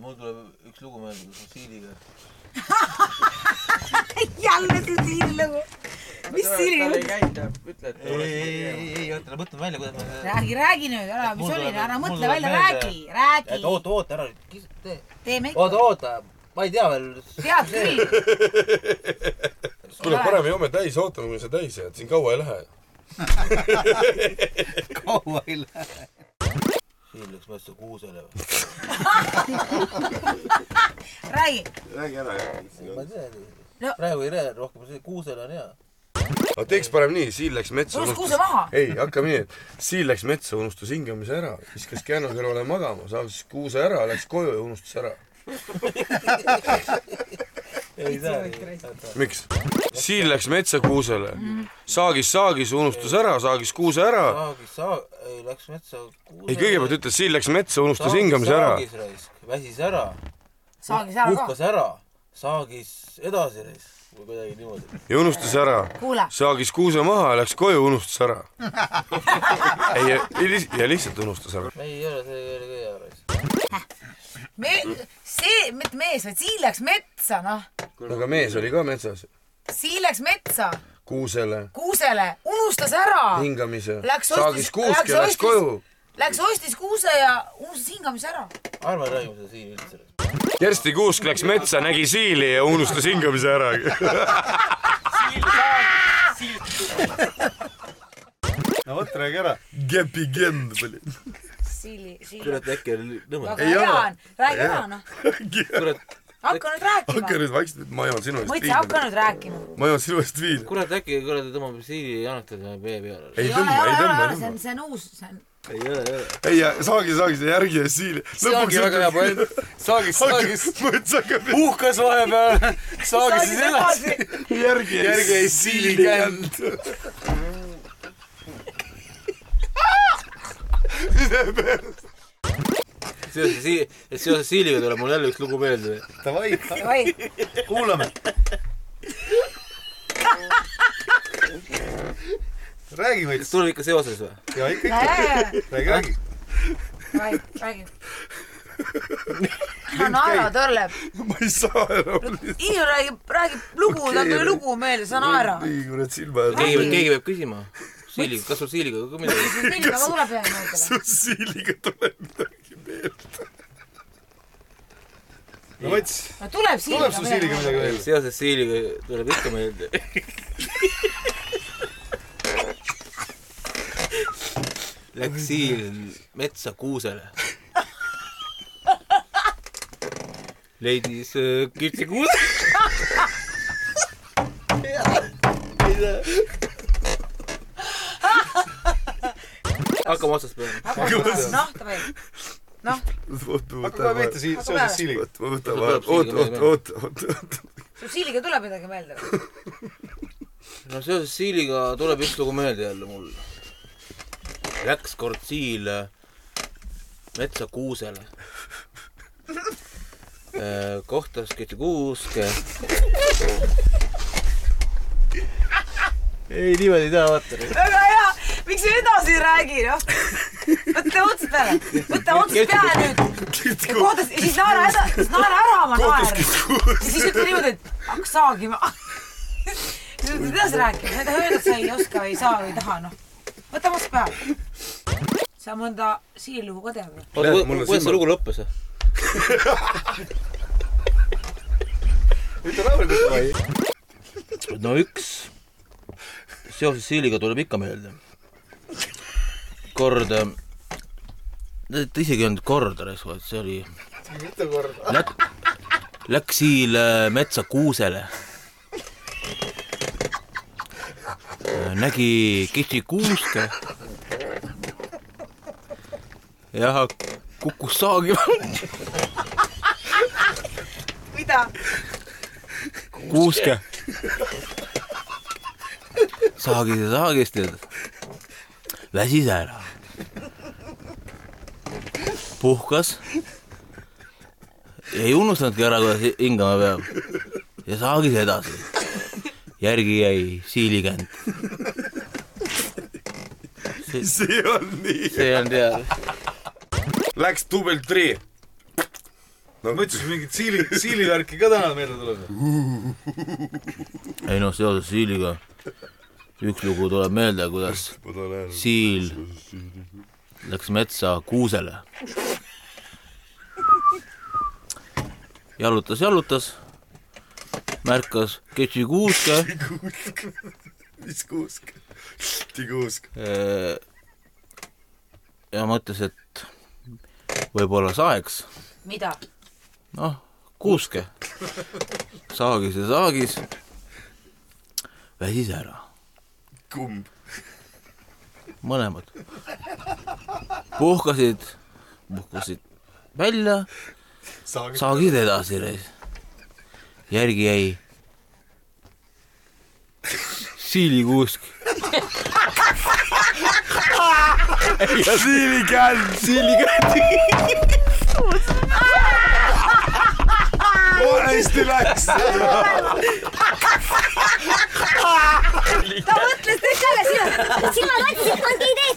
mul tuleb üks lugu meelde fossiiliga. jälle see siililugu. mis tal ei siililugu? käinud, ütle, et ei, ei, ei, ei, oota, mõtlen välja, kuidas ma. räägi, räägi nüüd, ära, mis oli, ära mõtle välja, räägi, räägi. oota, oota, ära, tee. teeme ikka, oota, oota, ma ei tea veel. tead küll. kuule, paneme joome täis, ootame, kuni sa täis jääd, siin kaua ei lähe. kaua ei lähe. Siin läks metsa kuusele või? räägi, räägi ära, ma ei tea No.. praegu ei räägi rohkem, kuusele on hea. aga teeks parem nii, Siil läks metsa. Surus kuuse maha. ei, hakkame nii, et Siil läks metsa, unustas hingamise ära, viskas kännu kõrvale magama, saavis kuuse ära, läks koju ja unustas ära. miks? Siil läks metsa kuusele, saagis, saagis, unustas ära, saagis kuuse ära. saagis, saa-, ei läks metsa kuusele. ei, kõigepealt ütles, Siil läks metsa, unustas hingamise ära. saagis raisk, väsis ära. saagis ära ka puhkas. ära, saagis edasi raisk või kuidagi niimoodi. ja unustas ära. kuule, saagis kuuse maha, läks koju, unustas ära. ei, ja lihtsalt unustas ära. ei ole, see ei ole ka hea raisk. me, see, mitte mees, vaid Siil läks metsa, noh. aga mees oli ka metsas. Siil läks metsa, kuusele, kuusele, unustas ära. hingamise, Läks saagis ostis- kuuske, läks koju. Läks ostis kuuse ja unustas hingamise ära. arva, räägime seda siin üldse. Kersti Kuusk läks metsa, nägi siili ja unustas hingamise ära. no vot, räägi ära. Gepi gend oli. Siili, Siili. kurat, äkki oli nõme. väga Ei hea ole. on, räägi ära, noh. kurat, hakka nüüd hakka rääkima. nüüd vaikselt, ma joon sinu eest mõtle, hakka viina. nüüd rääkima. ma joon sinu eest viina. kurat, äkki kuradi tõmbab siili anekdoodi vee peale. ei tõmba, ei tõmba, ei see on, see on uus, see on. ei ole, ei ole. ei, saagi, saagi seda järgi ja siili. see ongi väga hea point. saagis, saagis, mõttes hakkab puhkas vahepeal, saagis siis edasi. järgi ja järgi jäi siili känd. seoses sii-, seoses siiliga tuleb mul jälle üks lugu meelde. Davai, davai, kuulame. räägi veits. tuleb ikka seoses või? ja ikka, ikka. räägi, räägi. davai, räägi. ära naera, Tõrleb. ma ei saa enam. Iiu räägib, räägib lugu, tal tuli lugu meelde, sa naera. nii kurat silma keegi ees. peab, keegi peab küsima. siiliga, kas sul siiliga ka midagi? Siiliga ka tuleb ühe meelde. su siiliga tuleb midagi meelde. no no tuleb Siiliga tuleb sul siiliga midagi veel? seoses siiliga tuleb ikka meelde. Läks siil metsa kuusele. leidis äh, kirtsikuuse. hakkame otsast peale. noh, davai. noh, hakka kohe pihta sii-, seoses siiliga. oot, ma võtan vahele, oot, oot, oot, oot, oot. sul Siiliga tuleb midagi meelde või? no seoses siiliga tuleb üks lugu meelde jälle mul. Läks kord siil äh, metsa kuusele. kohtas kirtsikuuske. ei, niimoodi ei taha vaata. väga hea, miks sa edasi ei räägi, noh? Võta otsast peale, võta otsast peale nüüd. ja kohta, siis naera edasi, siis naera ära oma naer. ja siis ütle niimoodi, et hakka saagima. siis ütled edasi rääkima, sa ei taha öelda, et sa ei oska või ei saa või ei taha, noh. võta otsast peale. sa mõnda siililugu ka tead või? On kuidas see lugu lõppes? ütle rahulikult. no üks seoses siiliga tuleb ikka meelde. kord, ta isegi ei olnud kord, vaid see oli, mitu korda. läk-, läks siil metsa kuusele. nägi kitsikuuske. ja kukkus saagima. mida? kuuske. saagis ja saagis tead. väsis ära. puhkas. ei unustanudki ära, kuidas hingama peab. ja saagis edasi. järgi jäi siilikänd. see on nii. see on teada. Läks dubel tri. mõtlesin mingit siili, siilivärki ka täna meelde tuleb. ei noh, seoses siiliga üks lugu tuleb meelde, kuidas siil läks metsa kuusele. jalutas, jalutas, märkas ketšikuuske mis kuusk? tikuusk. eh, ja mõtles, et võib-olla saeks, mida? noh, kuuske. saagis ja saagis, väsis ära, kumb? mõlemad. puhkasid, puhkasid välja, saagid edasi. järgi jäi siilikuusk. siilikäll. hästi läks. ta mõtles teist jälle sina. sina ma ei tee